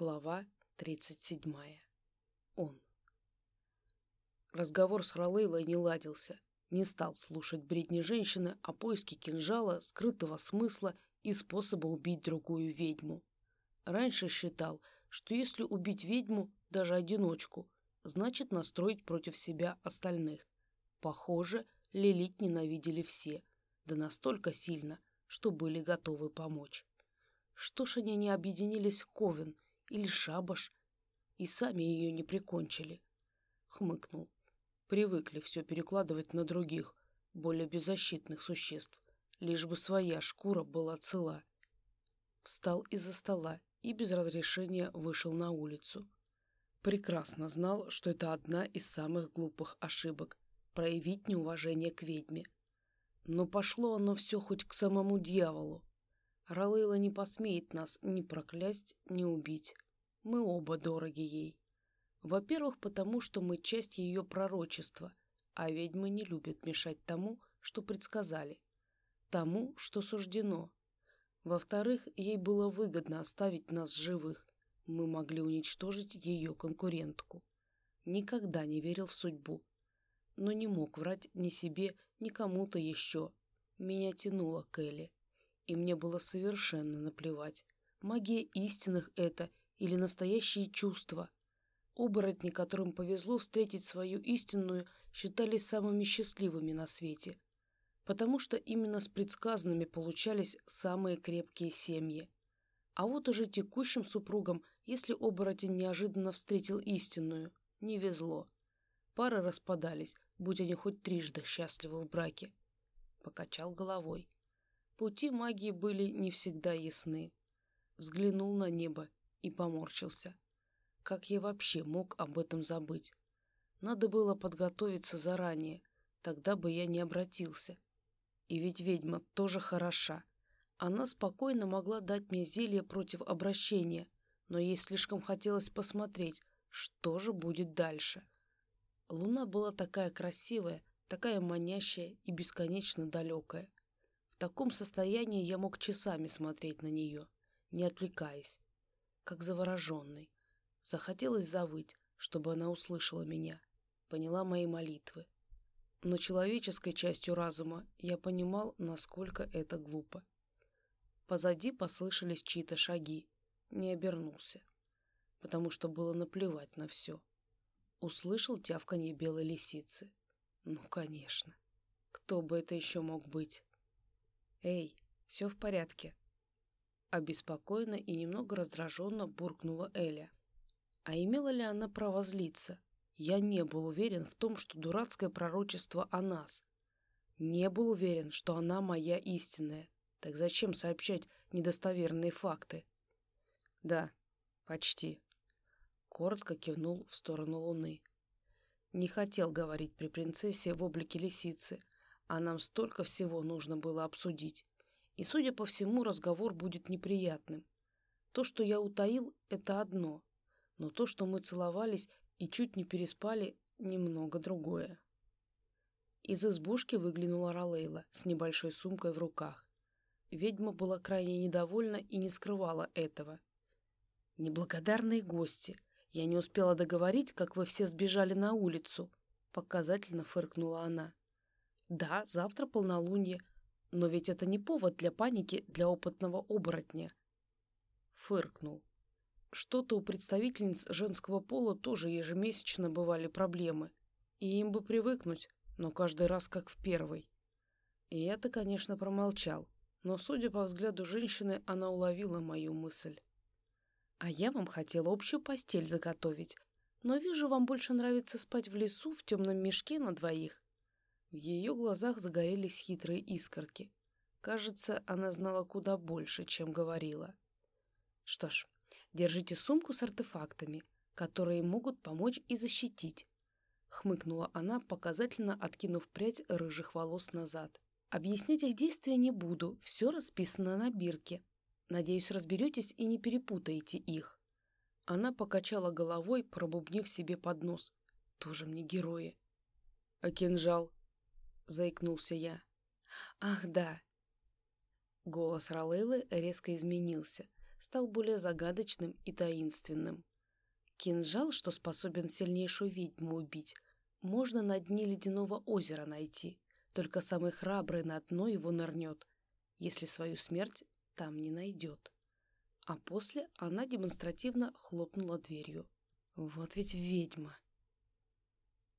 Глава 37. Он. Разговор с Ролейлой не ладился. Не стал слушать бредни женщины о поиске кинжала, скрытого смысла и способа убить другую ведьму. Раньше считал, что если убить ведьму, даже одиночку, значит настроить против себя остальных. Похоже, Лилит ненавидели все, да настолько сильно, что были готовы помочь. Что ж они не объединились в Ковен – или шабаш, и сами ее не прикончили. Хмыкнул. Привыкли все перекладывать на других, более беззащитных существ, лишь бы своя шкура была цела. Встал из-за стола и без разрешения вышел на улицу. Прекрасно знал, что это одна из самых глупых ошибок – проявить неуважение к ведьме. Но пошло оно все хоть к самому дьяволу. Ралейла не посмеет нас ни проклясть, ни убить. Мы оба дороги ей. Во-первых, потому что мы часть ее пророчества, а ведьмы не любят мешать тому, что предсказали, тому, что суждено. Во-вторых, ей было выгодно оставить нас живых. Мы могли уничтожить ее конкурентку. Никогда не верил в судьбу. Но не мог врать ни себе, ни кому-то еще. Меня тянуло к Элли и мне было совершенно наплевать, магия истинных это или настоящие чувства. Оборотни, которым повезло встретить свою истинную, считались самыми счастливыми на свете, потому что именно с предсказанными получались самые крепкие семьи. А вот уже текущим супругам, если оборотень неожиданно встретил истинную, не везло. Пары распадались, будь они хоть трижды счастливы в браке. Покачал головой. Пути магии были не всегда ясны. Взглянул на небо и поморщился. Как я вообще мог об этом забыть? Надо было подготовиться заранее, тогда бы я не обратился. И ведь ведьма тоже хороша. Она спокойно могла дать мне зелье против обращения, но ей слишком хотелось посмотреть, что же будет дальше. Луна была такая красивая, такая манящая и бесконечно далекая. В таком состоянии я мог часами смотреть на нее, не отвлекаясь, как завороженный. Захотелось завыть, чтобы она услышала меня, поняла мои молитвы. Но человеческой частью разума я понимал, насколько это глупо. Позади послышались чьи-то шаги. Не обернулся, потому что было наплевать на все. Услышал тявканье белой лисицы. Ну, конечно. Кто бы это еще мог быть? «Эй, все в порядке?» Обеспокоенно и немного раздраженно буркнула Эля. А имела ли она право злиться? Я не был уверен в том, что дурацкое пророчество о нас. Не был уверен, что она моя истинная. Так зачем сообщать недостоверные факты? Да, почти. Коротко кивнул в сторону луны. Не хотел говорить при принцессе в облике лисицы, а нам столько всего нужно было обсудить. И, судя по всему, разговор будет неприятным. То, что я утаил, это одно. Но то, что мы целовались и чуть не переспали, немного другое. Из избушки выглянула Ролейла с небольшой сумкой в руках. Ведьма была крайне недовольна и не скрывала этого. «Неблагодарные гости! Я не успела договорить, как вы все сбежали на улицу!» Показательно фыркнула она. Да, завтра полнолуние, но ведь это не повод для паники для опытного оборотня. Фыркнул. Что-то у представительниц женского пола тоже ежемесячно бывали проблемы, и им бы привыкнуть, но каждый раз как в первый. И это, конечно, промолчал, но, судя по взгляду женщины, она уловила мою мысль. «А я вам хотела общую постель заготовить, но вижу, вам больше нравится спать в лесу в темном мешке на двоих. В ее глазах загорелись хитрые искорки. Кажется, она знала куда больше, чем говорила. Что ж, держите сумку с артефактами, которые могут помочь и защитить. Хмыкнула она, показательно откинув прядь рыжих волос назад. Объяснять их действия не буду, все расписано на бирке. Надеюсь, разберетесь и не перепутаете их. Она покачала головой, пробубнив себе под нос. Тоже мне герои. А кинжал? Заикнулся я. «Ах, да!» Голос Ролейлы резко изменился. стал более загадочным и таинственным. Кинжал, что способен сильнейшую ведьму убить, можно на дне ледяного озера найти. Только самый храбрый на дно его нырнет, если свою смерть там не найдет. А после она демонстративно хлопнула дверью. Вот ведь ведьма.